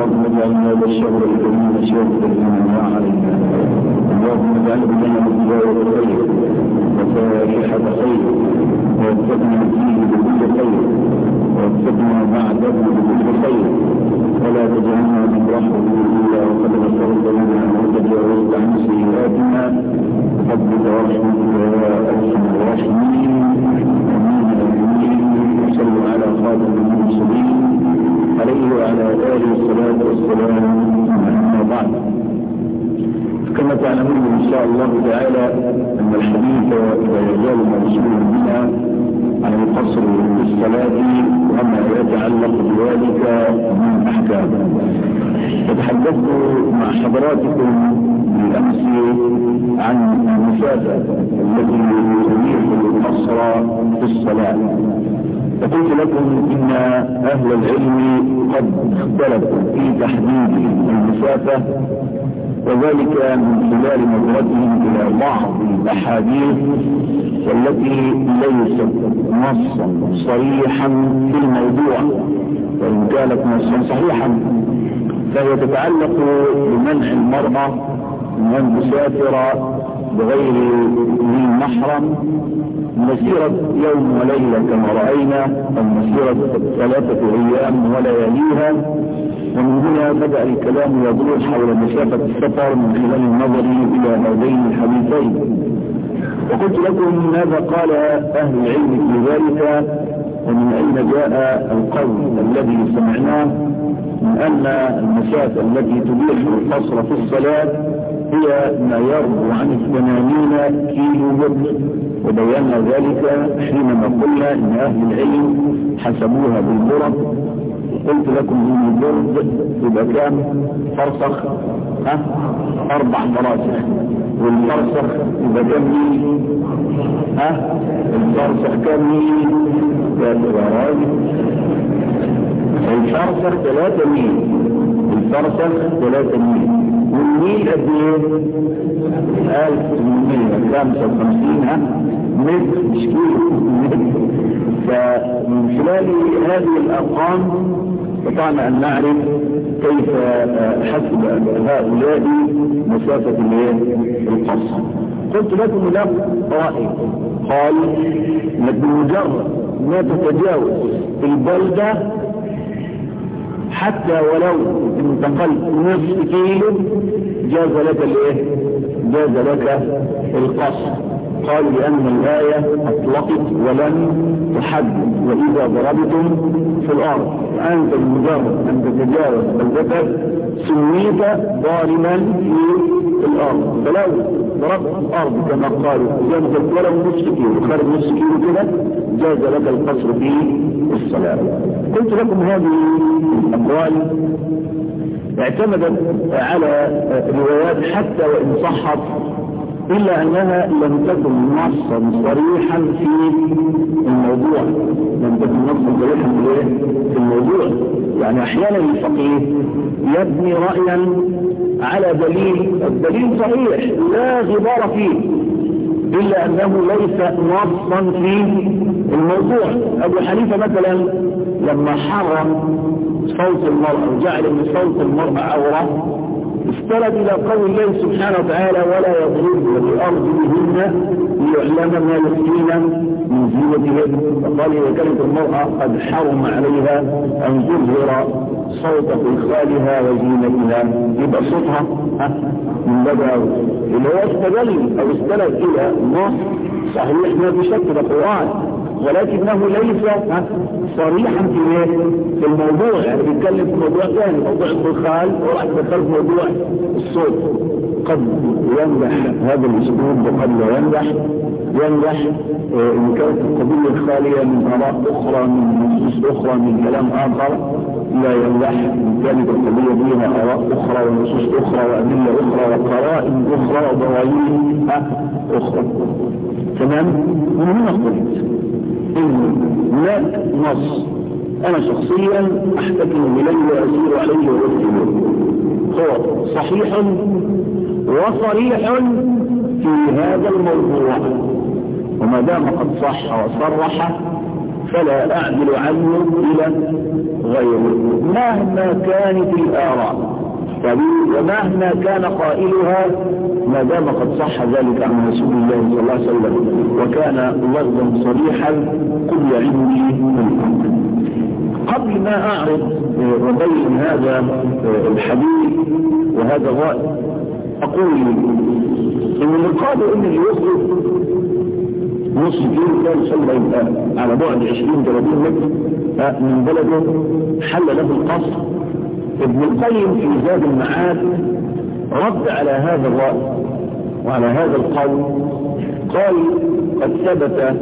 اللهم اجعل هذا الشهر الكريم شهرا لمن علينا اللهم اجعل لنا بداية خير وفاتحة خير ووفقنا فيه بكل خير ووفقنا بعده بكل خير. ولا تجعلنا من رحمة إلا وقد غفرت لنا وتجاوزت عن سيئاتنا. فضلك ورحمتك يا أرحم الراحمين. وصلوا على خاتم المرسلين. عليه وعلى آله الصلاة والسلام أما بعد. كما تعلمون إن شاء الله تعالى أن الحديث لا يزال موصول بنا عن القصر في الصلاة وما يتعلق بذلك من أحكام. وتحدثت مع حضراتكم بالأمس عن المسافة التي تبيح القصر في الصلاة. فقلت لكم إن أهل العلم قد اختلفوا في تحديد المسافة وذلك من خلال نظرتهم إلى بعض الأحاديث والتي ليست نصا صريحا في الموضوع وإن كانت نصا صحيحا فهي تتعلق بمنع المرأة من أن تسافر بغير ذي محرم مسيرة يوم وليلة كما رأينا أو مسيرة ثلاثة أيام ولياليها ومن هنا بدأ الكلام يدور حول مسافة السفر من خلال النظر إلى هذين الحديثين. وقلت لكم ماذا قال أهل العلم في ذلك ومن أين جاء القول الذي سمعناه؟ من أن المسافة التي تبيح القصر في الصلاة هي ما يربو عن الثمانين كيلو متر وبينا ذلك حينما قلنا إن أهل العلم حسبوها بالبرد. قلت لكم إن البرد يبقى كام فرسخ ها؟ أربع فراسخ. والفرسخ يبقى كام ها؟ الفرسخ كام يا الفرسخ ثلاثة ميل. الفرسخ ثلاثة ميل. والميل قد إيه؟ 1855 ها؟ متر مش كيلو فمن خلال هذه الأرقام استطعنا أن نعرف كيف حسب هؤلاء مسافة القصر قلت لكم له رأي قال بمجرد ما تتجاوز البلدة حتى ولو انتقلت نصف كيلو جاز لك الإيه؟ جاز لك القصر. قال لأن الآية أطلقت ولم تحدد وإذا ضربتم في الأرض. أنت بمجرد أن تتجاوز البشر سميت ضاربا في الأرض فلو ضربت في الأرض كما قالوا جاز ولو نصف كيلو خارج نصف كيلو كده جاز لك القصر في الصلاة قلت لكم هذه الأقوال اعتمدت على روايات حتى وإن صحت إلا أنها لم تكن نصا صريحا في الموضوع لم تكن نصا صريحا في الموضوع يعني أحيانا الفقيه يبني رأيا على دليل الدليل صحيح لا غبار فيه إلا أنه ليس نصا في الموضوع. أبو حنيفة مثلا لما حرم صوت المرأة وجعل من صوت المرأة عورة استند إلى قول الله سبحانه وتعالى ولا يضربن بأرضهن ليعلم ما يخفين من زينتهن فقال إذا كانت المرأة قد حرم عليها أن تظهر صوت خلخالها وزينتها يبقى صوتها من بدأ اللي هو استدل أو استند إلى نص صحيح ما شك ده قرآن ولكنه ليس صريحا في في الموضوع. يعني بيتكلم في موضوع ثاني موضوع الدخان وراح دخل في موضوع الصوت. قد ينجح هذا الأسلوب وقد لا ينجح. ينجح إن كانت القضية خالية من آراء أخرى من نصوص أخرى من كلام آخر. لا ان كانت القضية فيها أراء أخرى ونصوص أخرى وأدلة أخرى وقرائن أخرى وضوايين أخرى. تمام؟ من هنا قلت إن هناك نص. أنا شخصيا أحتكم إليه وأسير عليه وأسير هو صحيح وصريح في هذا الموضوع. وما دام قد صح وصرح فلا أعدل عنه إلى غيره مهما كانت الآراء. ومهما كان قائلها ما دام قد صح ذلك عن رسول الله صلى الله عليه وسلم. وكان لفظا صريحا قل علمي قبل ما أعرض وبين هذا الحديث وهذا الرأي أقول إن القادر إن اللي يخرج نص كيلو كان صلى على بعد 20 30 متر. من بلده حل له القصر. ابن القيم في زاد المعاد رد على هذا الرأي وعلى هذا القول. قال قد ثبت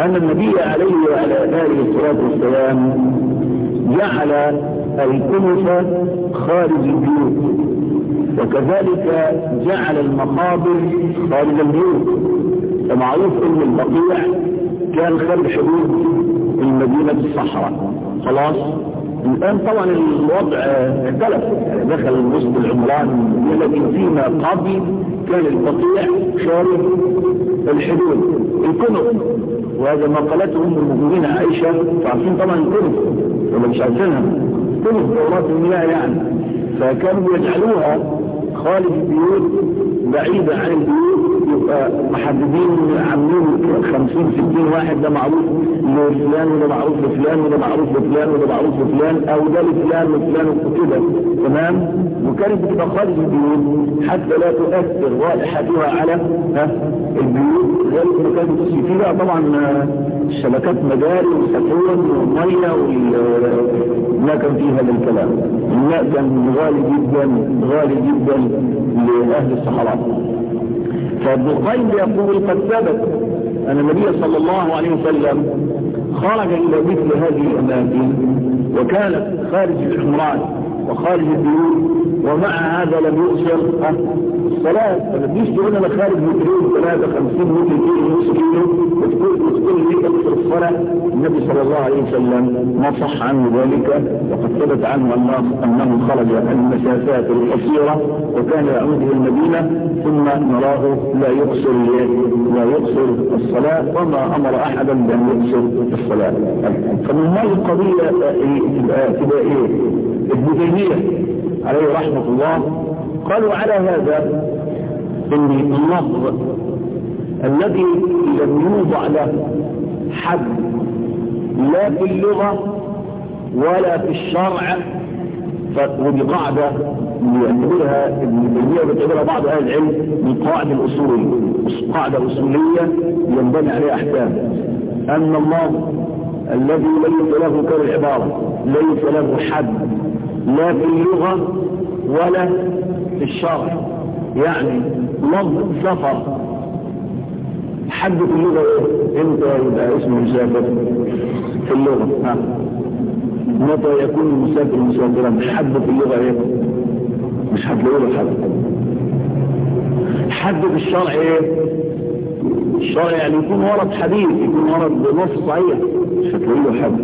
أن النبي عليه وعلى آله الصلاة والسلام جعل الكنف خارج البيوت وكذلك جعل المقابر خارج البيوت. فمعروف إن البقيع كان خارج حدود المدينة الصحراء. خلاص؟ الآن طبعا الوضع اختلف. دخل وسط العمران لكن فيما قبل كان البقيع خارج الحدود الكنف وهذا ما قالته أم المؤمنين عائشة. تعرفين طبعا الكنف ولا مش عارفينها كنف دورات المياه يعني. فكانوا يجعلوها خارج البيوت بعيدة عن البيوت. محددين عاملين 50 60 واحد ده معروف لفلان وده معروف لفلان وده معروف لفلان وده معروف لفلان أو ده لفلان وفلان وكده. تمام؟ وكانت بتبقى خارج البيوت حتى لا تؤثر رائحتها على البيوت ذلك ما كانت فيه بقى طبعا شبكات مجاري وسكون ومية ما كان فيه هذا الكلام. الماء كان غالي جدا غالي جدا لأهل الصحراء. القيم يقول قد ثبت أن النبي صلى الله عليه وسلم خرج إلى مثل هذه الأماكن وكانت خارج العمران وخارج البيوت ومع هذا لم يؤثر الصلاة فما تجيش تقول أنا خارج ثلاثة خمسين متر كيلو نص كيلو وتقول وتقول لي أكثر الصلاة النبي صلى الله عليه وسلم ما صح عنه ذلك وقد ثبت عنه انه خرج المسافات القصيرة وكان يعود إلى المدينة ثم نراه لا يقصر لا يقصر الصلاة وما أمر احدا بان يقصر الصلاة فمن هذه القضية تبقى إيه ابن تيمية عليه رحمة الله قالوا على هذا ان اللفظ الذي لم يوضع له حد لا في اللغة ولا في الشرع ودي قاعدة يعتبرها ابن تيمية ويعتبرها بعض أهل العلم من قواعد الأصولية قاعدة أصولية ينبني عليها أحكام. أن الله الذي ليس له كالعبارة ليس له حد لا في اللغة ولا في الشرع. يعني لفظ سفر. حد في اللغة إيه انت يبقى اسمه مسافر في اللغة. ها. متى يكون المسافر مسافرا؟ حد في اللغة إيه؟ مش هتلاقوا له حد حد في الشرع إيه؟ الشرع يعني يكون ورد حديث يكون ورد بنص صحيح. مش هتلاقوا له حد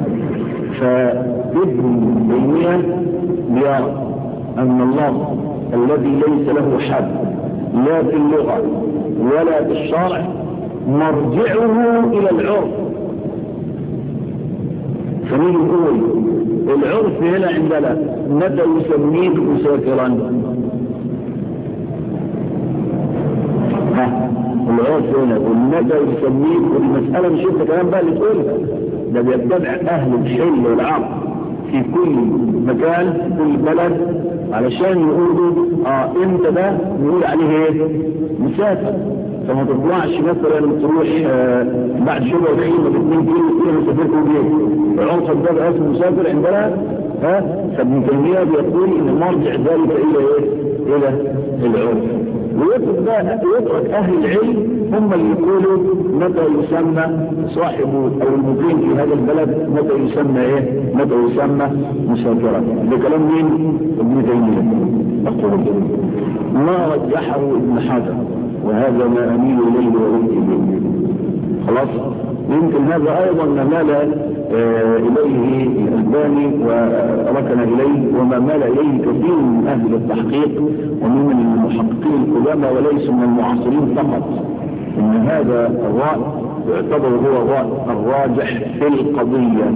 فابن تيمية بيرى أن الله الذي ليس له حد لا في اللغة ولا في الشرع مرجعه إلى العرف. فنيجي نقول العرف هنا عندنا متى يسميك مسافرا؟ العرف هنا متى يسميك والمسألة مش انت كلام بقى اللي تقولها. ده بيتبع أهل الحل والعقل في كل مكان في كل بلد علشان يقولوا آه إمتى ده؟ نقول عليه إيه؟ مسافر. فما تطلعش مثلا تروح آه بعد شبه الخيمة ب 2 كيلو كيلو مسافركم بيه العنصر ده اسمه مسافر عندنا ها؟ فابن تيمية بيقول إن مرجع ذلك إلى إيه؟ إلى العرف ويترك بقى يترك أهل العلم هم اللي يقولوا متى يسمى صاحب أو المقيم في هذا البلد متى يسمى إيه؟ متى يسمى مسافرا ده كلام مين؟ ابن تيمية. أقول ما رجحه ابن حجر وهذا ما أميل إليه وأمتي إليه. خلاص؟ يمكن هذا أيضا ما مال آه إليه الألباني وركن إليه وما مال إليه كثير من أهل التحقيق ومن المحققين القدامى وليس من المعاصرين فقط. إن هذا الرأي يعتبر هو الراجح في القضية.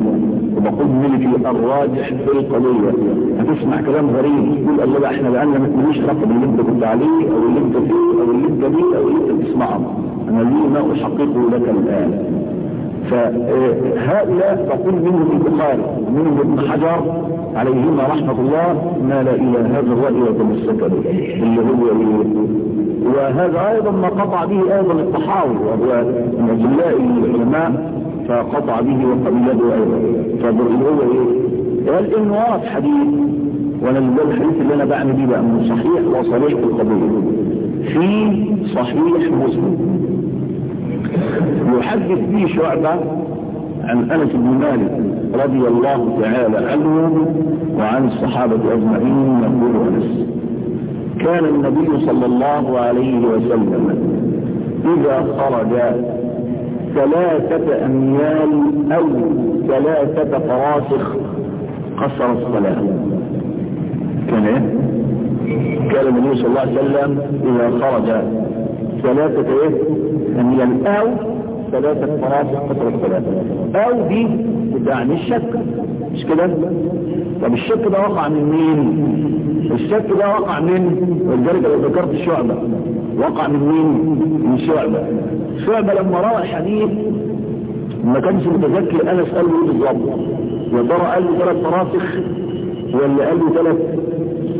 وبقول ملكي الراجح في القضية. هتسمع كلام غريب تقول الله إحنا بقالنا ما تقوليش رقم اللي أنت كنت عليه أو اللي أنت فيه أو اللي أنت بيه أو اللي أنت بتسمعه. أنا ليه ما احققه لك الآن؟ فهؤلاء تقول منهم البخاري ومنهم ابن حجر عليهما رحمة الله مال إلى هذا الرأي وتمسك به اللي هو وهذا أيضا ما قطع به أيضا الطحاوي وهو من أجلاء العلماء فقطع به وقبيله أيضا. فاللي هو إيه؟ قال إنه ورد حديث وأنا ده الحديث اللي أنا بعمل بيه بقى إنه صحيح وصريح في القضية في صحيح مسلم. يحدث فيه شعبة عن أنس بن مالك رضي الله تعالى عنه وعن الصحابة أجمعين يقول أنس. كان النبي صلى الله عليه وسلم إذا خرج ثلاثة أميال أو ثلاثة فراسخ قصر الصلاة. كان إيه؟ كان النبي صلى الله عليه وسلم إذا خرج ثلاثة إيه؟ أميال أو ثلاثة فراسخ قطر الثلاثة أو دي بتعني الشك. مش كده؟ طب الشك ده وقع من مين؟ الشك ده وقع من ولذلك لو ذكرت شعبة وقع من مين من شعبة. شعبة لما روى الحديث ما كانش متذكر أنا أسأله إيه بالظبط يا ترى قال له ثلاث فراسخ ولا قال له ثلاث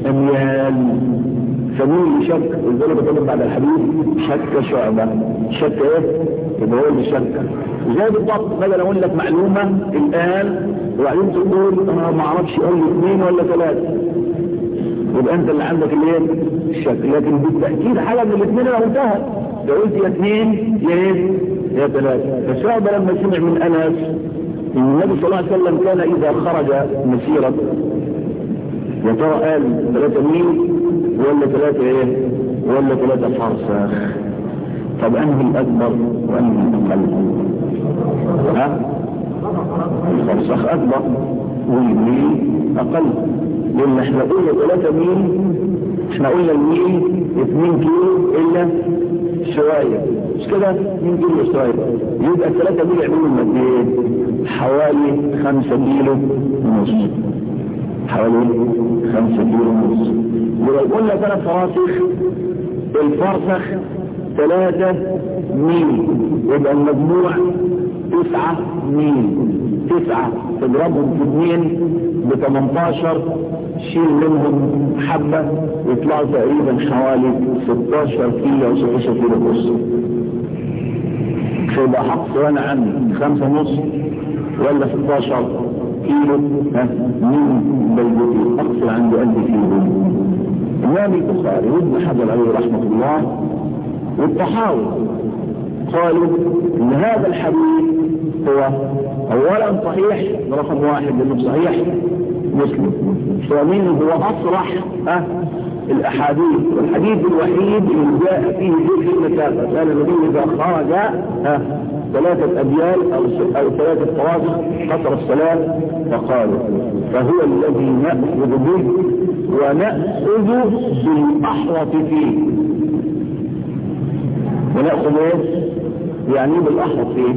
أميال. فمين اللي شك ولذلك بتكلم بعد الحديث شك شعبة. شك إيه؟ يبقى هو اللي شك. زي بالضبط بدل أقول لك معلومة الآن وبعدين تقول أنا ما أعرفش أقول اثنين ولا ثلاثة؟ يبقى أنت اللي عندك الإيه؟ الشك لكن بالتأكيد حاجة من الاثنين أنا لو قلت يا اثنين يا إيه يا ثلاثة. فشعبة لما سمع من أنس إن النبي صلى الله عليه وسلم كان إذا خرج مسيرة يا ترى قال ثلاثة ميل ولا ثلاثة إيه؟ ولا ثلاثة فرسخ طب أنهي الأكبر وأنهي الأقل؟ ها؟ الفرسخ أكبر. والميل أقل. لأن إحنا قلنا ثلاثة ميل إحنا قلنا الميل 2 كيلو إلا شوية مش كده؟ 2 كيلو شوية يبقى ثلاثة ميل يعملوا قد إيه حوالي 5 كيلو ونص. حوالي 5 كيلو ونص. ولو قلنا ثلاث فراسخ الفرسخ ثلاثة ميل. يبقى المجموع تسعة ميل. تسعة تضربهم في اثنين ب 18 شيل منهم حبة يطلعوا تقريبا حوالي 16 كيلو أو 16 كيلو ونص فيبقى حق وأنا عندي خمسة ونص ولا 16 كيلو؟ من بيتي أقصى عندي 1000 كيلو. إمام البخاري وابن حجر عليه رحمة الله والطحاوي قالوا إن هذا الحديث هو اولا صحيح رقم واحد لأنه صحيح. مسلم هو اصرح أه الأحاديث والحديث الوحيد اللي جاء فيه ذكر المسافه قال النبي إذا خرج ثلاثة أبيال أو, أو ثلاثة فراسخ قصر الصلاة فقالوا فهو الذي نأخذ به ونأخذ بالأحوط فيه ونأخذ إيه؟ يعني بالأحوط فيه؟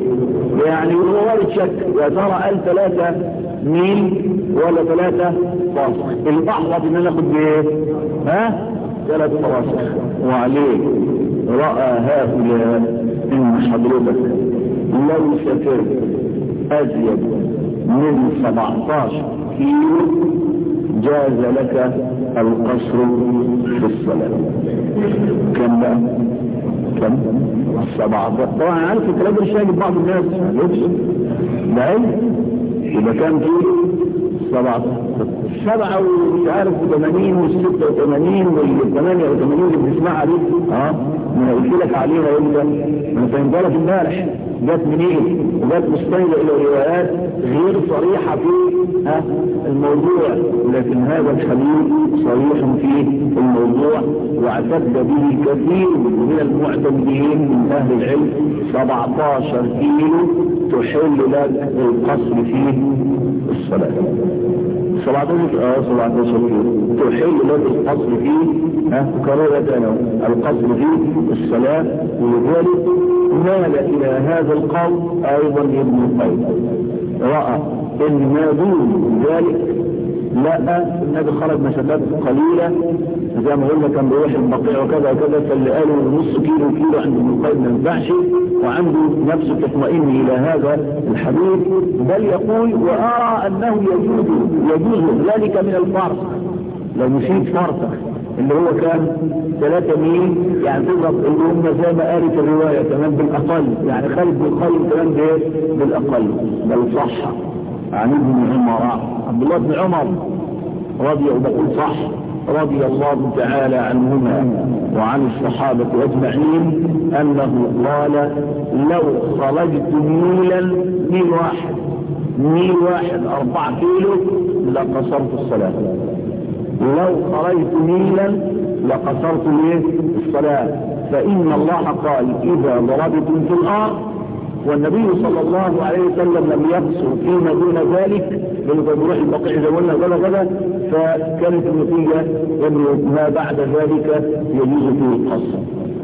يعني هو وارد شك يا ترى قال ثلاثة ميل ولا ثلاثة؟ فراسخ الأحوط إن أنا اخد بإيه؟ ها؟ ثلاث فراسخ وعليه. رأى هؤلاء إن حضرتك لو سافرت أزيد من 17 كيلو جاز لك القصر في الصلاة. كم بقى؟ كم؟ 17 طبعا عارف الكلام ده مش بعض الناس. ده علم يبقى كام كيلو 17 سبعة ومش عارف 80 وال 86 وال 88 اللي بتسمعها دي آه ما قلت لك عليها إمتى؟ أنا فهمتها لك امبارح جت منين؟ وجت مستندة إلى روايات غير صريحة في ها الموضوع لكن هذا الحديث صريح في الموضوع واعتد به كثير من المعتمدين من أهل العلم. 17 كيلو تحل لك القصر فيه. الصلاة. 17 آه 17 كيلو تحل لك القصر فيه. ها كررة القصر فيه. الصلاة. ولذلك مال إلى هذا القول أيضا ابن القيم. رأى إن ما دون ذلك. لا النبي خرج مسافات قليلة. زي ما قلنا كان بيروح البقيع وكذا وكذا فاللي قالوا نص كيلو كيلو عند ابن القيم ما ينفعش وعنده نفسه تطمئن إلى هذا الحديث. بل يقول وأرى أنه يجوز يجوز ذلك من الفرق لو نسيت فرقه اللي هو كان ثلاثة ميل يعني تضرب هم زي ما قالت الرواية كمان بالأقل. يعني خالد بن القيم كمان بالأقل. بل صح. عن ابن عمر عبد الله بن عمر رضي بقول صح رضي الله تعالى عنهما وعن الصحابة أجمعين أنه قال لو خرجت ميلا ميل واحد ميل واحد أربعة كيلو لقصرت الصلاة. لو خرجت ميلا لقصرت الصلاة. فإن الله قال إذا ضربتم في الأرض والنبي صلى الله عليه وسلم لم يقصر فيما دون ذلك بيروح البقيع زي ما قلنا كذا كذا فكانت النتيجة أنه ما بعد ذلك يجوز فيه القصر.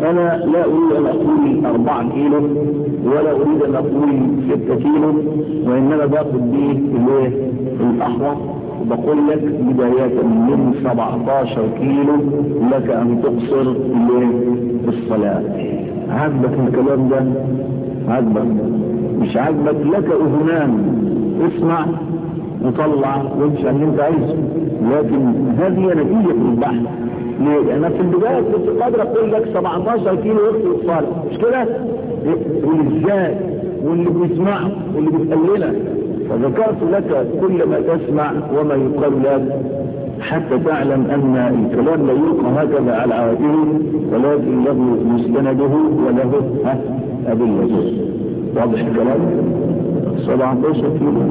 أنا لا أريد أن أقول أربعة كيلو ولا أريد أن أقول ستة كيلو وإنما باخد به الايه الأحوط. بقول لك بداية من 17 كيلو لك أن تقصر الصلاة. عجبك الكلام ده عجبك مش عجبك لك أذنان. اسمع وطلع وامشي اللي انت عايزه لكن هذه نتيجة البحث. ليه؟ أنا في البداية كنت قادر أقول لك 17 كيلو وقت الصلاة مش كده؟ والإزاي؟ واللي بيسمعه واللي بيتقلنا فذكرت لك كل ما تسمع وما يقال لك. حتى تعلم أن الكلام لا يلقى هكذا على عوائله ولكن له مستنده وله. ادلته واضح الكلام؟ 17 كيلو.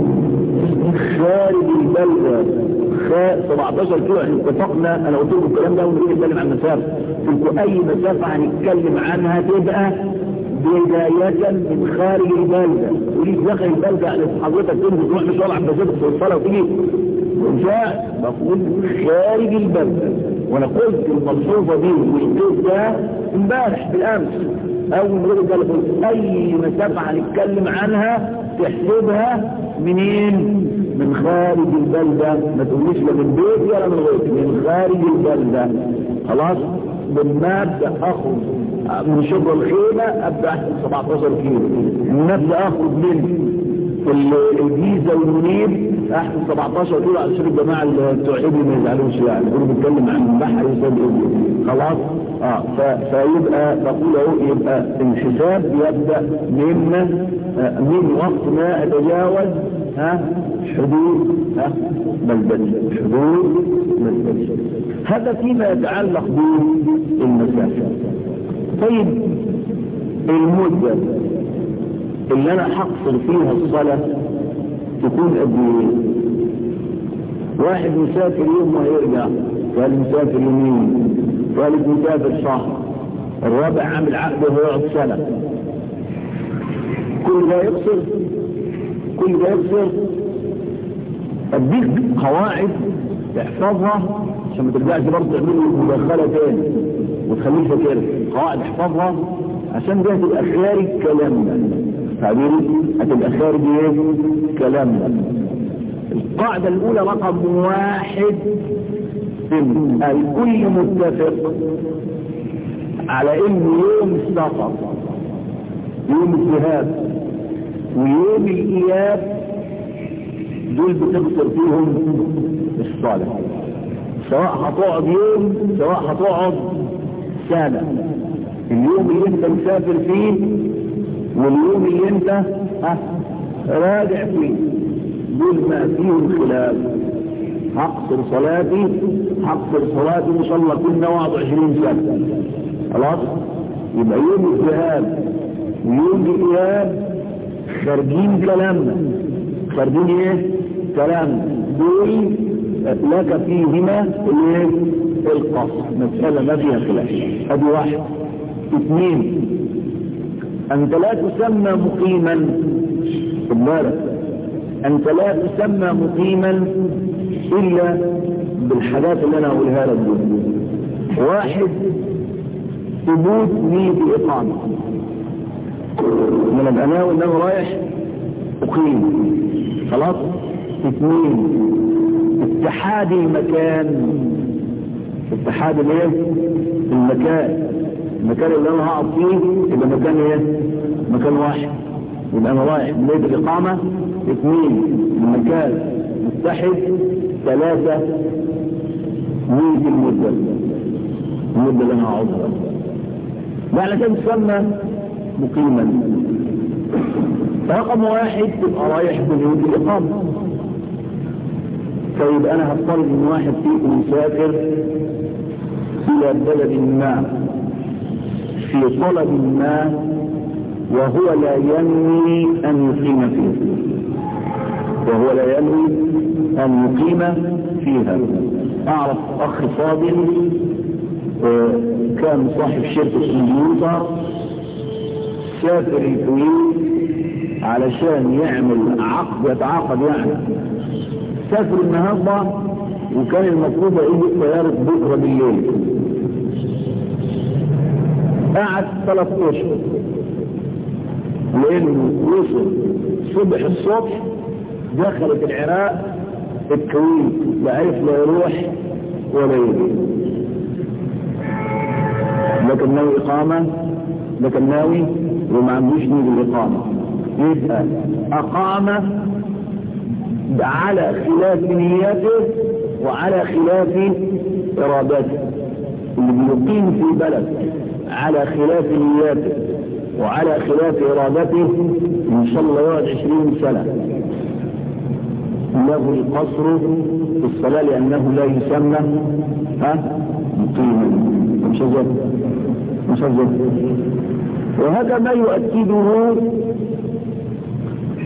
خارج البلدة. 17 كيلو. إحنا اتفقنا أنا قلت لكم الكلام ده ونريد نتكلم عن مسافة. قلت أي مسافة هنتكلم عنها تبقى بداية من خارج البلدة. وليك داخل البلدة يعني حضرتك تنزل تروح مشوار عند بسيطة في الصلاة وتيجي. وجاء بقول خارج البلدة. وأنا قلت الملحوظة دي والبيت ده امبارح بالأمس. ما قلت قلت أي مسافة هنتكلم عنها تحسبها منين؟ من خارج البلدة. ما تقوليش لا من بيت ولا من غير من خارج البلدة. خلاص؟ بالمادة اخرج من شبر الخيمة أبدأ أحسب 17 كيلو. نبدا اخرج من الجيزة والمنيب احسب 17 كيلو علشان الجماعة بتوع ابني ما يزعلوش يعني. كله بيتكلم عن البحر يسال خلاص؟ آه. فيبقى بقول أهو يبقى الحساب يبدأ من آه من وقت ما أتجاوز ها حدود ها بلدتي حدود بلدتي هذا فيما يتعلق بالمسافة. طيب المدة اللي أنا حقصر فيها الصلاة تكون قد إيه واحد مسافر يوم ما يرجع قال مسافر يومين ثالث مسافر شهر. الرابع عامل عقد ويقعد سنة. كل ده يقصر؟ كل ده يقصر؟ أديك قواعد تحفظها عشان ما ترجعش برضه تعمل مداخلة تاني. وتخليك فاكرها قواعد احفظها عشان ده هتبقى خارج كلامنا. تعبيري هتبقى خارج كلامنا القاعدة الأولى رقم واحد. إن الكل متفق على إن يوم السفر يوم الذهاب ويوم الإياب دول بتخسر فيهم الصلاة سواء هتقعد يوم سواء هتقعد سنة. اليوم اللي أنت مسافر فيه واليوم اللي انت راجع فيه. دول ما فيهم خلاف. هقصر صلاتي هقصر صلاتي إن شاء الله كنا 21 سنة. خلاص؟ يبقى يوم الذهاب ويوم الإياب خارجين كلامنا خارجين إيه؟ كلامنا دول لك فيهما الايه القصر. مسألة ما فيها خلاف. ادي واحد اثنين. أنت لا تسمى مقيما. بالك أنت لا تسمى مقيما إلا بالحاجات اللي أنا أقولها لك دي واحد ثبوت نية اقامة من الاناوي انه رايح أقيم. خلاص؟ اثنين اتحاد المكان. اتحاد الايه المكان. المكان اللي أنا هقعد فيه يبقى مكان إيه؟ مكان واحد. يبقى أنا رايح بيت الإقامة اثنين المكان متحد ثلاثة ميت المدة. المدة اللي أنا هقعدها. ده علشان تسمى مقيما. رقم واحد تبقى رايح بنيوت الإقامة. طيب أنا هفترض إن واحد فيكم مسافر إلى بلد ما. في طلب ما وهو لا ينوي أن يقيم فيه وهو لا ينوي أن يقيم فيها. أعرف أخ فاضل كان صاحب شركة كمبيوتر سافر الكويت علشان يعمل عقد يتعاقد يعني. سافر النهارده وكان المفروض يجي طيارة بكرة بالليل. قعد ثلاث أشهر. لأنه وصل صبح الصبح دخلت العراق الكويت لا عرف لا يروح ولا يجي. لكن ناوي إقامة؟ لكن ناوي وما عندوش نية الإقامة. يبقى أقام على خلاف نيته وعلى خلاف إرادته. اللي بيقيم في بلد على خلاف نياته وعلى خلاف إرادته إن شاء الله يقعد عشرين سنة. له القصر في الصلاة لأنه لا يسمى ها؟ مقيما مش مش وهذا ما يؤكده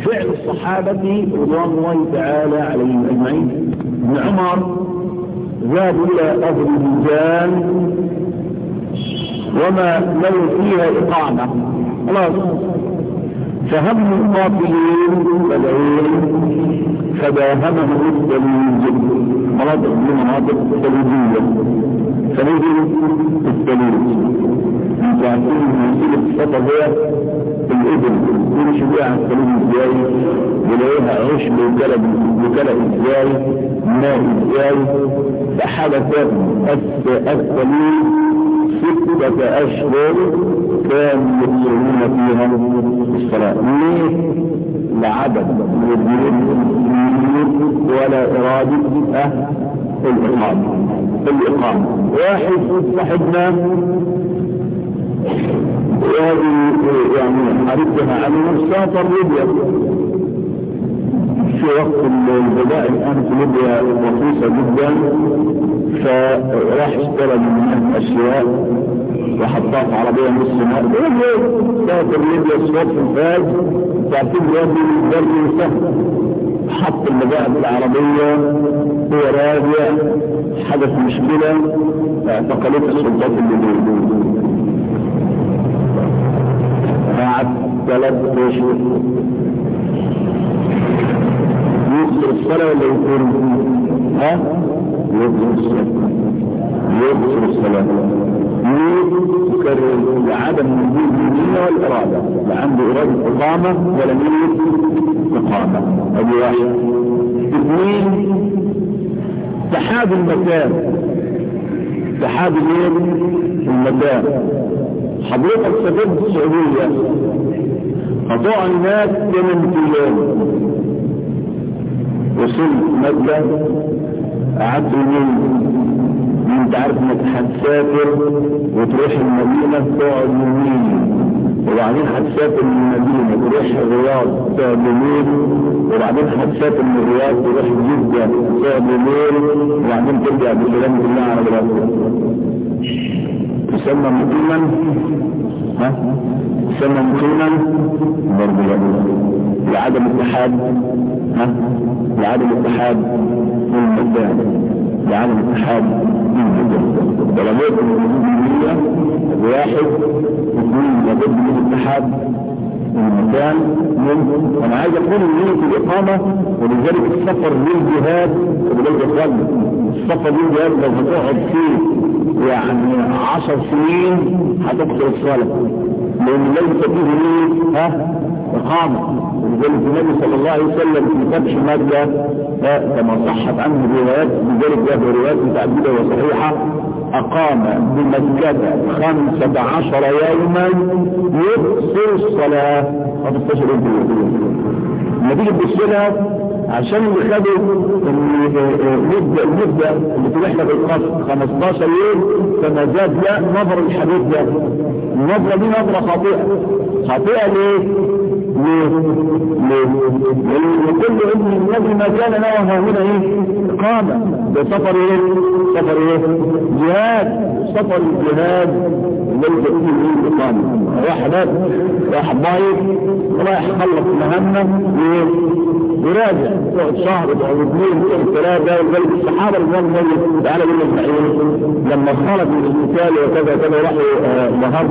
فعل الصحابة رضوان الله تعالى عليهم أجمعين. ابن عمر ذهب إلى أذربيجان وما له فيها إقامة. خلاص. فهم القاتلين فدعين فداهمهم الدليل. مناطق من مناطق الدليل أنتوا عارفين ان وسيلة السفر هي الابل كل شوية عن السليم إزاي يلاقيها عشب وكلب وكلب إزاي ماء إزاي فحدث السليم ستة أشهر كانوا يصلون فيها الصلاة. ليه؟ لعدم ولا إرادة أهل الإقامة. الإقامة. واحد صاحبنا وهذه يعني حريصها عنه سافر ليبيا في وقت البداء الآن في ليبيا رخيصة جدا فراح اشترى من أشياء وحطها عربية نص ماء سافر ليبيا في الفاز تعطيه الوادي البرد سهل حط المباعث العربية هو راجع حدث مشكلة اعتقلت السلطات الليبية بعد ثلاث أشهر. يقصر الصلاة ولا يكون ها؟ يقصر الصلاة. يقصر الصلاة. يكرر لعدم وجود النية والإرادة. لا عنده إرادة إقامة ولا نية إقامة أبي واحد. اثنين اتحاد المكان. اتحاد المكان. حضرتك سافرت السعودية. قطوع الناس ثمان أيام وصلت مكة قعدت يومين. انت عارف إنك هتسافر وتروح المدينة تقعد يومين. وبعدين هتسافر من المدينة تروح الرياض تقعد يومين. وبعدين هتسافر من الرياض تروح جدة تقعد يومين. وبعدين ترجع بسلامة الله على راسك تسمى مقيما؟ ها؟ تسمى مقيما؟ برضه لعدم اتحاد ها؟ لعدم اتحاد المكان لعدم اتحاد طلبات الوجودية واحد اثنين لابد من اتحاد المكان. من وأنا عايز أقول إن نية الإقامة ولذلك السفر للجهاد ولذلك اخوان السفر للجهاد لو هتقعد فيه يعني عشر سنين هتبقى الصلاة. لأن ليس فيه نية ها؟ إقامة ولذلك النبي صلى الله عليه وسلم في فتح مكة كما صحت عنه روايات لذلك له روايات متعددة وصحيحة أقام بمكة خمسة عشر يوما يقصر الصلاة. 15 يوم النتيجة بالسنة عشان اللي خدوا المدة المدة اللي تلحنا بالقصر 15 يوم فما زاد لا نظر الحديث ده. النظرة دي نظرة خاطئة. خاطئة ليه؟ ليه؟ ليه؟ لأن كل ابن النبي ما كان له هنا إيه؟ إقامة ده سفر إيه؟ سفر إيه؟ جهاد سفر الجهاد ليس فيه إقامة راح باب راح بايت رايح خلص مهمة إيه؟ يراجع يقعد شهر أو اثنين أو ثلاثة ولذلك الصحابة رضوان الله تعالى بن اسماعيل لما خرج من القتال وكذا كذا راحوا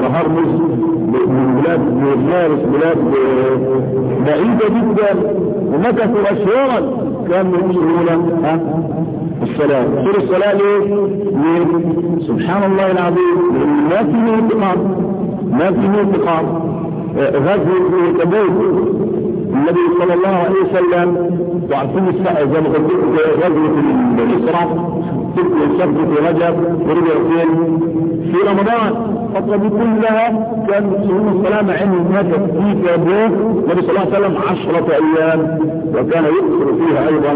رهرمز من بلاد فارس بلاد بعيدة جدا ومكثوا اشهرا كانوا ينشرون ها؟ الصلاة. سور الصلاة ليه؟ سبحان الله العظيم. ما فيه انتقام. ما فيه انتقام. غزو تبوك النبي صلى الله عليه وسلم وعارفين الساعة زي ما قلت غزوة الإسراء. تلك الشهر في رجب فين؟ في رمضان دي كلها كان مسلمون السلام عند مكة في تبوك. النبي صلى الله عليه وسلم عشرة أيام. وكان يكثر فيها أيضا.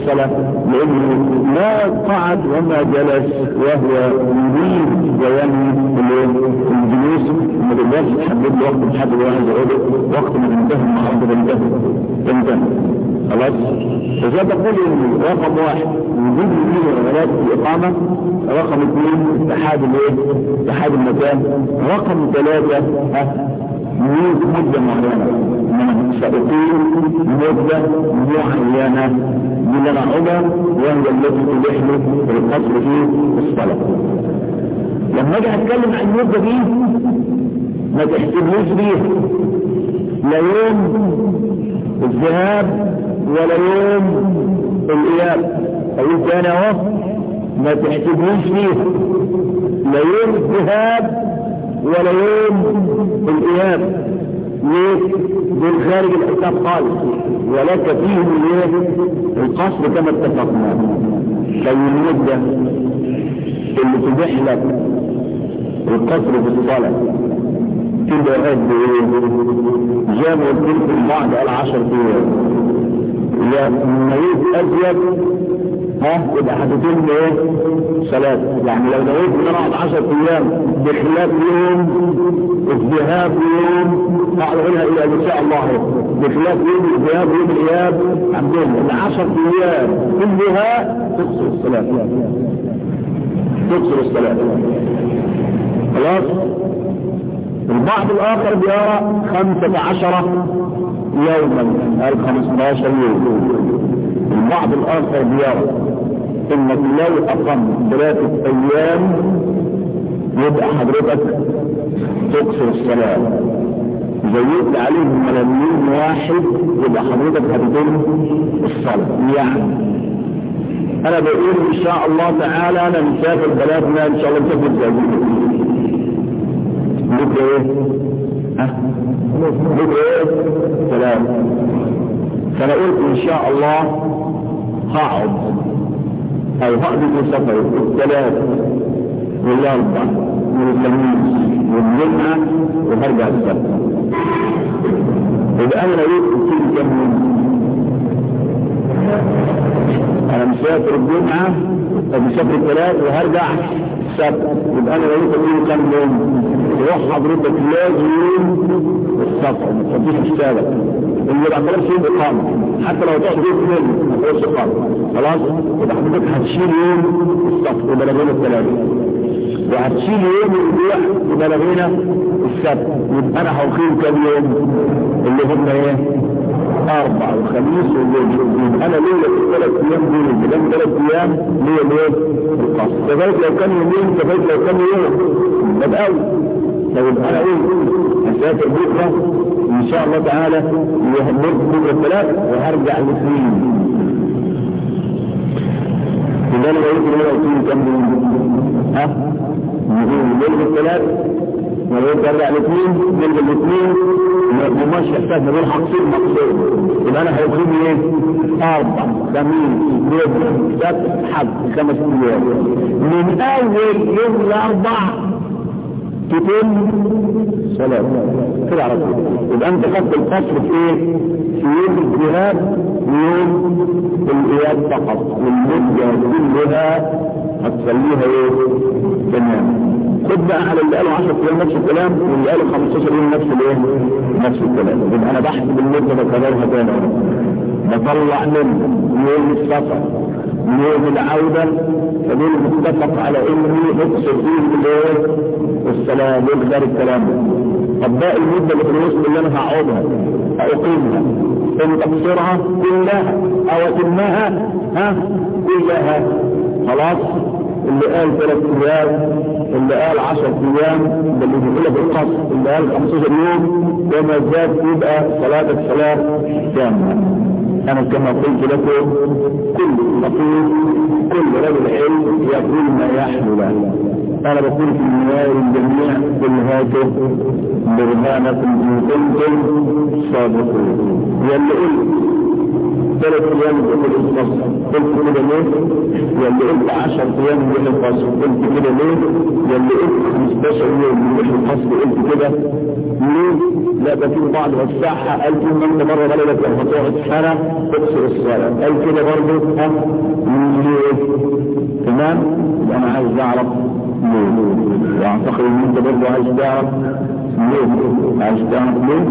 الصلاة لأنه ما قعد وما جلس وهو يريد وينهي الجلوس. ما تقدرش تحدد وقت تحدد واحد يقعد وقت ما تنتهي النهارده بنتهي انتهى. خلاص؟ فزي تقول إن رقم واحد وجود فيه الغلات في الإقامة رقم اثنين اتحاد الإيه؟ اتحاد المكان رقم ثلاثة يريد مدة معينة سأقيم مدة معينة. من العمر وهي التي تبيح له القصر في الصلاة. لما أجي أتكلم عن المدة دي ما تحسبوش بيها لا يوم الذهاب ولا يوم الإياب. أو كان أهو ما تحسبوش فيها لا يوم الذهاب ولا يوم الاياب ليه؟ دول خارج الحساب خالص ولك فيهم الايه؟ القصر كما اتفقنا في المدة اللي تبيح لك القصر في الصلاة كده قد إيه؟ زي ما قلت لكم بعد العشر أيام يا مريض أزيد ها؟ يبقى هتتم إيه صلاة. يعني لو نويت ان أنا اقعد 10 أيام بخلاف يوم الذهاب يوم اعلنها إلى إن شاء الله. بخلاف يوم الذهاب يوم الاياب عندهم ال 10 أيام كلها تقصر الصلاة. تقصر الصلاة. خلاص؟ البعض الآخر بيرى خمسة عشرة يوما قال 15 يوم. البعض الآخر بيرى انك لو اقم ثلاثة أيام يبقى حضرتك تقصر الصلاة زودت عليهم مليون واحد يبقى حضرتك هتتم الصلاة يعني أنا بقول إن شاء الله تعالى أنا مسافر بلدنا إن شاء الله مسافر الزاوية بكرة إيه؟ ها؟ بكرة إيه؟ سلام فأنا قلت إن شاء الله هقعد أو هقضي في سفر الثلاث والأربع والخميس والجمعة وهرجع السبت يبقى أنا لقيت كم يوم أنا مسافر الجمعة مسافر الثلاث وهرجع. السبت يبقى أنا لقيت كتير كم يوم. يروح حضرتك لازم يوم السفر ما تفضيش حسابك اللي ما عملش يوم اقامه حتى لو تقعد يوم اثنين ما تقعدش اقامه خلاص؟ يبقى حضرتك هتشيل يوم السفر يبقى لغينا الثلاثة. وهتشيل يوم الأسبوع يبقى لغينا السبت. يبقى أنا هقيم كام يوم؟ اللي هم إيه؟ أربع. وخميس وجمعه أنا ليلة الثلاث أيام دول الكلام ثلاث أيام ليا الايه القصر. كذلك لو كان يومين كذلك لو كان يوم. طب قوي لو أنا إيه هسافر بكرة إن شاء الله تعالى يهمل بكرة الثلاث وهرجع الاثنين. إذا أنا قلت له أقول كم يوم؟ ها؟ ليلة الثلاث ولو ترجع الاثنين ليلة الاثنين وماشي يحتاج ما بين حقين مقصود. يبقى أنا هيقيم إيه؟ أربع خميس جبن سبت حد خمس أيام من أول يوم الأربع تتم صلاة. كده على طول. يبقى أنت خدت القصر في إيه؟ يوم الجهاد ويوم الاياد فقط والمدة كلها هتصليها إيه؟ تمام خد بقى على اللي قالوا 10 أيام نفس الكلام واللي قالوا 15 يوم نفس الإيه؟ نفس الكلام يبقى أنا بحسب المدة بكررها تاني بطلع من يوم السفر يوم العودة فدول متفق على إني اقصد فيه الايه؟ السلام يقدر الكلام طب باقي المدة اللي في الوسط اللي أنا هقعدها أقيمها إن تقصرها كلها أو اتمها ها؟ كلها خلاص اللي قال ثلاث أيام اللي قال 10 أيام ده اللي بيقول لك القصر اللي قال 15 يوم وما زاد يبقى صلاة كامله أنا كما قلت لكم كل فقير كل رجل علم يقول ما يحلو له. أنا بقول في النهاية للجميع قل هاتوا برهانكم إن كنتم صادقين يلي قلت ثلاث أيام يقول الفصل قلت كده ليه؟ يلي قلت 10 أيام يقول الفصل قلت كده ليه؟ يلي قلت 15 يوم يقول الفصل قلت كده ليه؟ لا ده في بعض وسعها قال في من مرة بلدك لما تقعد سنه تقصر الصلاه قال كده برضه ها ليه؟ تمام؟ يبقى أنا عايز أعرف ليه؟ وأعتقد ان انت برضه عايز تعرف ليه؟ عايز تعرف ليه؟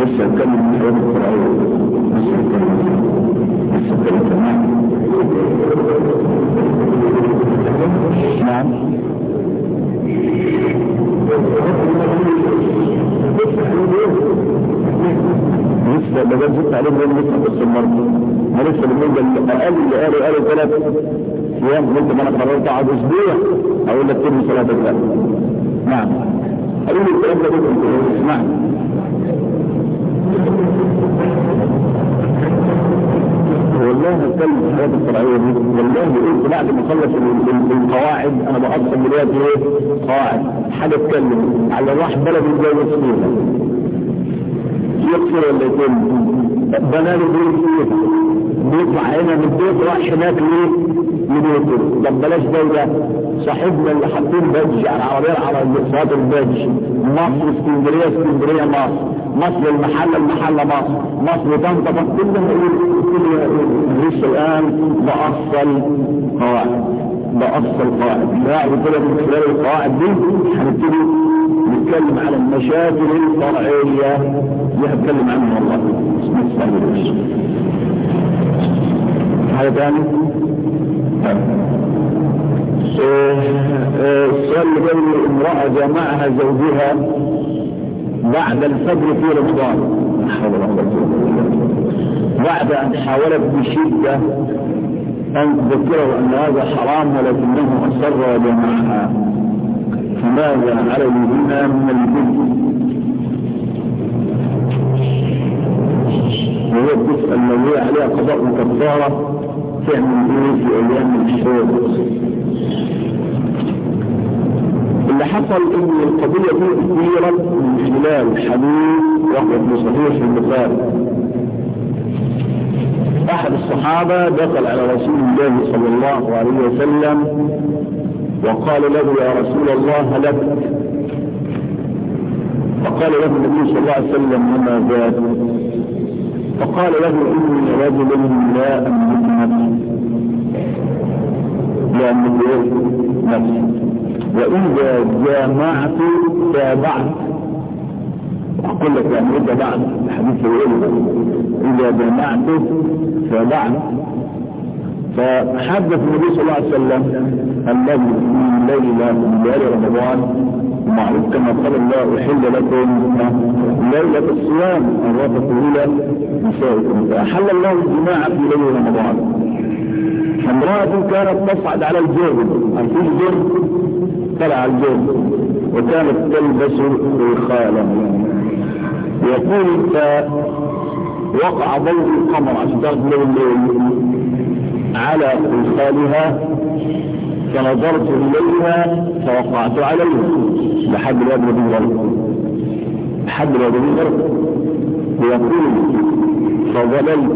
لسه أتكلم من حوار القرآن لسه اتكلم لسه اتكلم تمام نعم لسه ده جاب ست عليه بيقول لسه بس المرضى ما لسه بالنسبة أقل اللي قالوا قالوا ثلاث أيام قلت ما أنا قررت أقعد أسبوع أقول لك ترمي صلاة الفجر. نعم. أقول الكلام ده بكم نعم. والله هتكلم في الحياة الشرعيه دي والله قلت بعد ما أخلص القواعد أنا بقسم دلوقتي إيه؟ قواعد. حاجة اتكلم على راح بلد يتجوز فيها يكسر ولا يتم؟ بناله بيت فيها بيطلع هنا من البيت راح هناك ليه؟ لبيته طب بلاش دولة. صاحبنا اللي حاطين بادج على العربية على صلاة البادج مصر اسكندرية اسكندرية مصر. مصر المحلة المحلة مصر. مصر طنطا كلهم كل لسه الآن بأصل قواعد. بأصل قواعد. بعد كده من خلال القواعد دي هنبتدي نتكلم على المشاكل الفرعية. اللي هنتكلم عنها والله. اسمه الصبر حاجة تاني السؤال اللي قال امرأة جمعها زوجها بعد الفجر في رمضان. بعد أن حاولت بشدة أن تذكره أن هذا حرام ولكنه أصر وجمعها فماذا عليهما من الجد وهي بتسأل لو هي عليها قضاء وكفارة. تعمل إيه في أيام الحيض اللي حصل إن القضية دي اثيرت من خلال حديث وقت بصحيح البخاري. أحد الصحابة دخل على رسول الله صلى الله عليه وسلم وقال له يا رسول الله هلكت فقال له النبي صلى الله عليه وسلم وما ذاك فقال له إني رجل لا نفسي املك نفسي وإذا جامعت تابعت. أقول لك يعني إذا بعد الحديث يقول إذا جامعت تابعت. فحدث النبي صلى الله عليه وسلم الذي من ليلة من ليالي رمضان معروف كما قال الله أحل لكم ليلة الصيام. الرفق إلى نسائكم. فأحل الله الجماعة في ليلة رمضان. كانت تصعد على الجبل في الجبل طلع الجبل وكانت تلبس خالا يقول فوقع ضوء القمر عشان تعرف الليل على خلالها فنظرت إليها فوقعت عليها. لحد الواد غرق لحد الواد غرق ويقول فظللت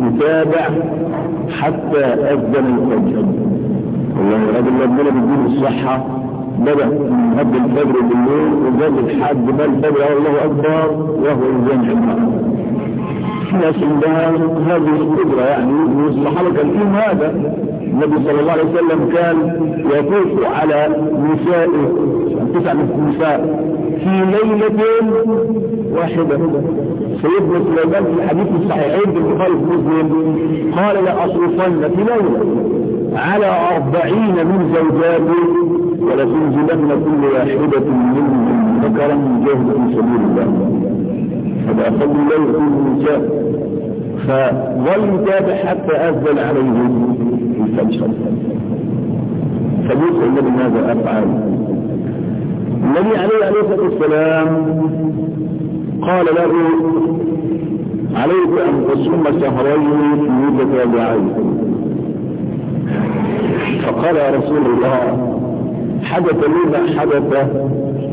متابع حتى أذن الفجر. والله الراجل ربنا بيديله الصحة. بدأ من قبل الفجر بالليل وجاب لحد ما الفجر الله أكبر وهو يجمع ناس عندها هذه القدرة يعني يصلح لك الفيلم هذا. النبي صلى الله عليه وسلم كان يطوف على نسائه تسع نساء في ليلة واحدة. سيدنا سليمان في الحديث الصحيحين في البخاري مسلم قال لأصرفن في ليلة على أربعين من زوجاتي ولتنزلن كل واحدة منهم ذكرا من جهد في سبيل الله. هذا الليل كل النساء. فظل يتابع حتى أذن عليه الفجر. فبيسأل النبي ماذا أفعل؟ النبي عليه الصلاة والسلام قال له عليك أن تصوم شهرين متتابعين فقال يا رسول الله حدث لي ما حدث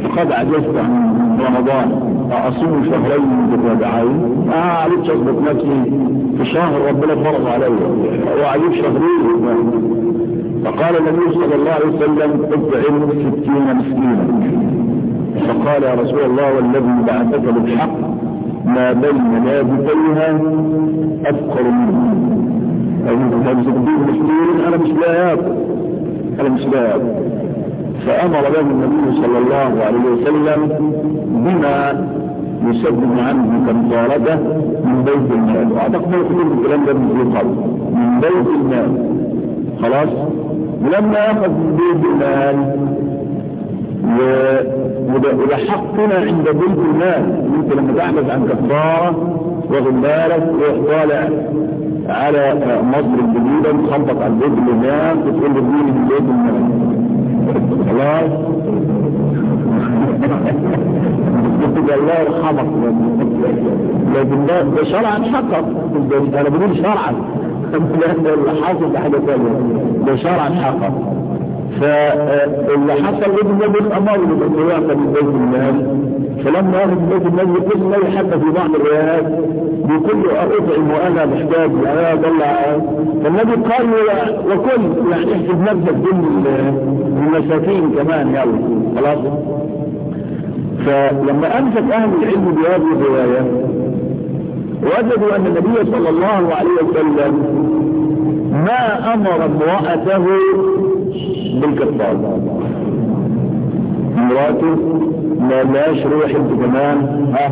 فقد عجزت عن رمضان أصوم شهرين متتابعين ما عليك أضبط نفسي في شهر ربنا فرض علي وعليك شهرين فقال النبي صلى الله عليه وسلم اطعم ستين مسكينا. فقال يا رسول الله والذي بعثك بالحق ما بين لابتيها أفقر منه. أي ستين مسكين أنا مش لا ياكل أنا مش لا فأمر له النبي صلى الله عليه وسلم بما يسبب عنه كفارته من بيت المال. وأعتقد ان الكلام ده من قبل من بيت المال. خلاص؟ ولما بيت المال وده حقنا عند بيت المال. انت لما تعبد عن كفارة واخد بالك طالع على مصر الجديدة تخبط على البيت اللي هناك وتقول له من بيت المال؟ خلاص؟ الله يرحمك. لكن ده شرعا حقق أنا بقول شرعا. اللي حاصل ده حاجة ثانية ده شرعا حقق فاللي حصل ابن النبي الامر بانه يعمل من بيت المال فلما ياخذ بيت المال يقول لي حتى في بعض الروايات. له اطعم وأنا محتاج أنا اطلع فالنبي قال له وكل يعني احسب نفسك ضمن المساكين كمان يلا. خلاص. فلما أمسك أهل العلم بهذه الرواية وجدوا أن النبي صلى الله عليه وسلم ما أمر امرأته بالكفارة امرأته ما لاش روح انت كمان ها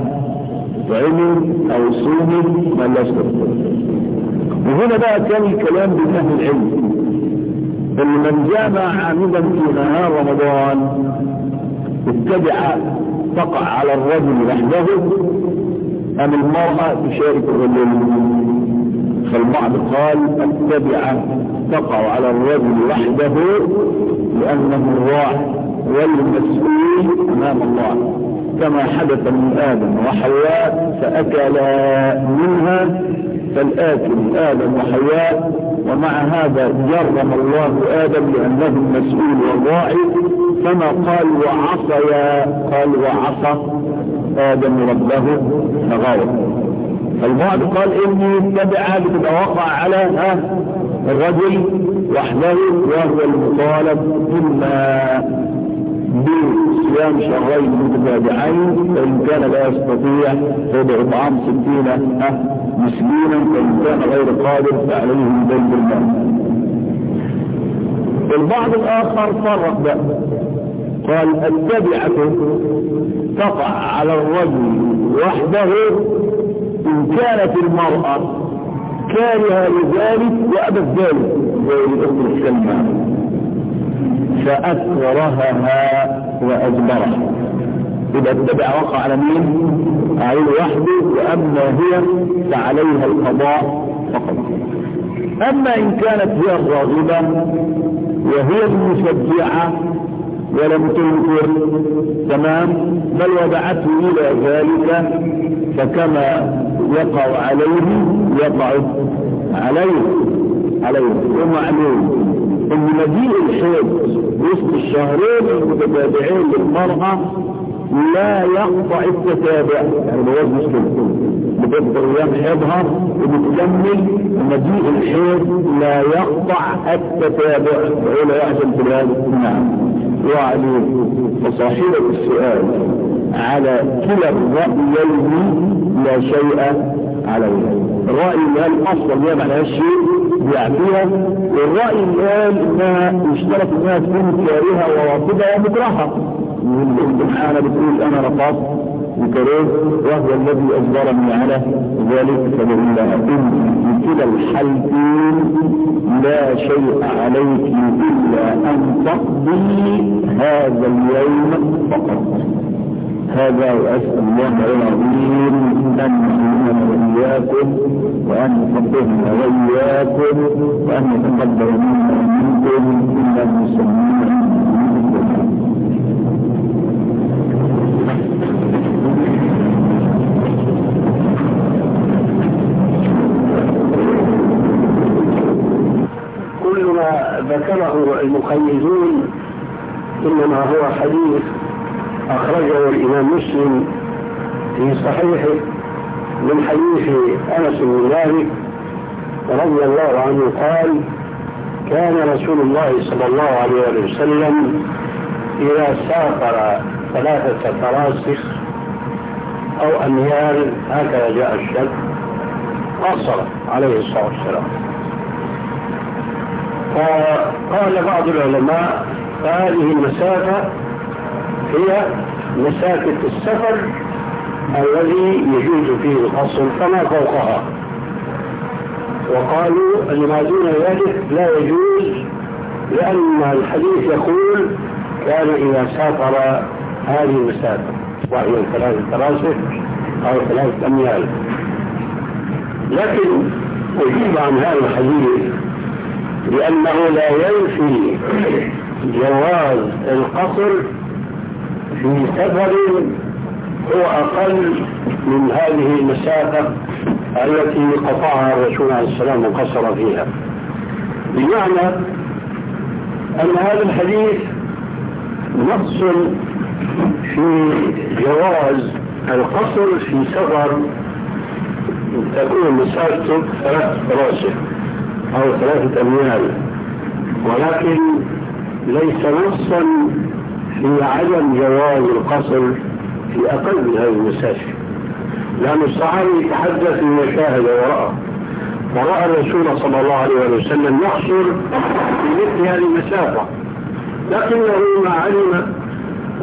طعمي أو صومي ما لاش كفارة وهنا بقى كان الكلام بين أهل العلم. إن من جامع عامدا في نهار رمضان اتبع تقع على الرجل وحده أم المرأة تشارك الرجل؟ فالبعض قال التبعة تقع على الرجل وحده لأنه الراعي والمسؤول أمام الله. كما حدث من آدم وحواء فأكلا منها فالآكل آدم وحواء ومع هذا جرم الله آدم لأنه المسؤول والراعي كما قال وعصيا قال وعصى. آدم ربه فغوى البعض قال إني اتبعها بتبقى وقع على الرجل وحده وهو المطالب إما بصيام شهرين متتابعين فإن كان لا يستطيع فباطعام ستين ها مسكينا فإن كان غير قادر فعليه بيت المال. البعض الآخر فرق بقى. قال التبعة تقع على الرجل وحده إن كانت المرأة كارهة لذلك وأبت ذلك زي الأخت الكلمة فأكرهها وأجبرها. إذا اتبع وقع على مين؟ عليه وحده وأما هي فعليها القضاء فقط. أما إن كانت هي الراغبة وهي المشجعة ولم تنكر تمام؟ بل وضعته إلى ذلك فكما يقع عليه يقع عليه عليه ومعلوم إن مجيء الحيض وسط الشهرين المتتابعين للمرأة لا يقطع التتابع. يعني بوز مشكلة بتقدر أيام حيضها وبتكمل مجيء الحيض لا يقطع التتابع. ولا يحزن في هذا نعم. وعليه فصاحبة السؤال على كلا الرأيين لا شيء عليه. الرأي اللي قال أصلا هي معناها شيء بيعطيها والرأي اللي قال انها يشترط انها تكون كارهة ورافضة ومكرهة سبحانه بتقول أنا رفضت. وكرهت وهو الذي اجبرني على ذلك فبقول لها أن في كلا الحالتين لا شيء عليك إلا أن تقضي هذا اليوم فقط. هذا وأسأل الله العظيم أن يعيننا وإياكم وأن يفقهنا وإياكم وأن يتقبل منا ومنكم إلا المسلمين كل ما ذكره المقيدون انما هو حديث اخرجه الامام مسلم في صحيحه من حديث أنس بن مالك رضي الله عنه قال كان رسول الله صلى الله عليه وسلم إذا سافر ثلاثة فراسخ أو أميال هكذا جاء الشك قصر عليه الصلاة والسلام. فقال بعض العلماء هذه المسافة هي مسافة السفر الذي يجوز فيه القصر فما فوقها. وقالوا أن ما دون ذلك لا يجوز لأن الحديث يقول كان إذا سافر هذه المسافة وهي ثلاثة فراسخ أو ثلاثة أميال. لكن أجيب عن هذا الحديث لأنه لا ينفي جواز القصر في سفر هو أقل من هذه المسافة التي قطعها الرسول عليه السلام وقصر فيها. بمعنى أن هذا الحديث نص في جواز القصر في سفر تكون مسافته ثلاث فراسخ أو ثلاثة أميال. ولكن ليس نصا في عدم جواز القصر في أقل من هذه المسافة. لأن الصحابي تحدث بما شاهد ورأى. ورأى الرسول صلى الله عليه وسلم يحصر في مثل هذه المسافة. لكنه ما علم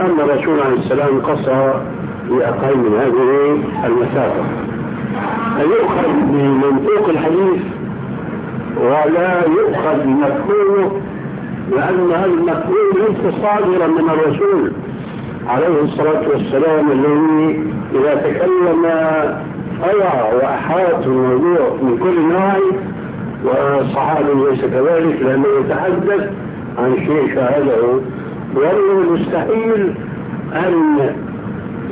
أن الرسول عليه السلام قصر في أقل من هذه المسافة. فيؤخذ من منطوق الحديث ولا يؤخذ مفهومه لأن هذا المفهوم ليس صادرا من الرسول. عليه الصلاة والسلام الذي إذا تكلم أوعى وأحاط الموضوع من كل نوع والصحابي ليس كذلك لأنه يتحدث عن شيء شاهده. ومن المستحيل أن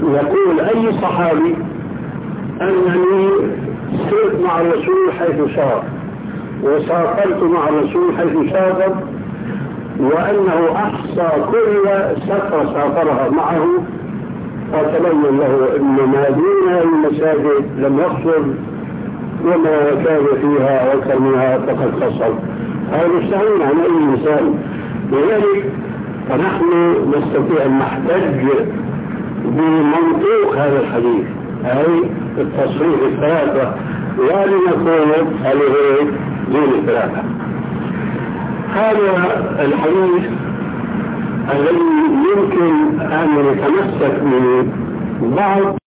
يقول أي صحابي أنني سرت مع الرسول حيث سار وسافرت مع الرسول حيث سافر وأنه أحصى كل سفرة سافرها معه فتبين له أن ما دون المساجد لم يقصر وما كان فيها أكثر منها فقد قصر. هذا مستحيل عن أي مثال لذلك فنحن نستطيع أن نحتج بمنطوق هذا الحديث أي التصريح الثلاثة لا لنقول هذه دون الثلاثة هذا الحديث الذي يمكن أن يتمسك من بعض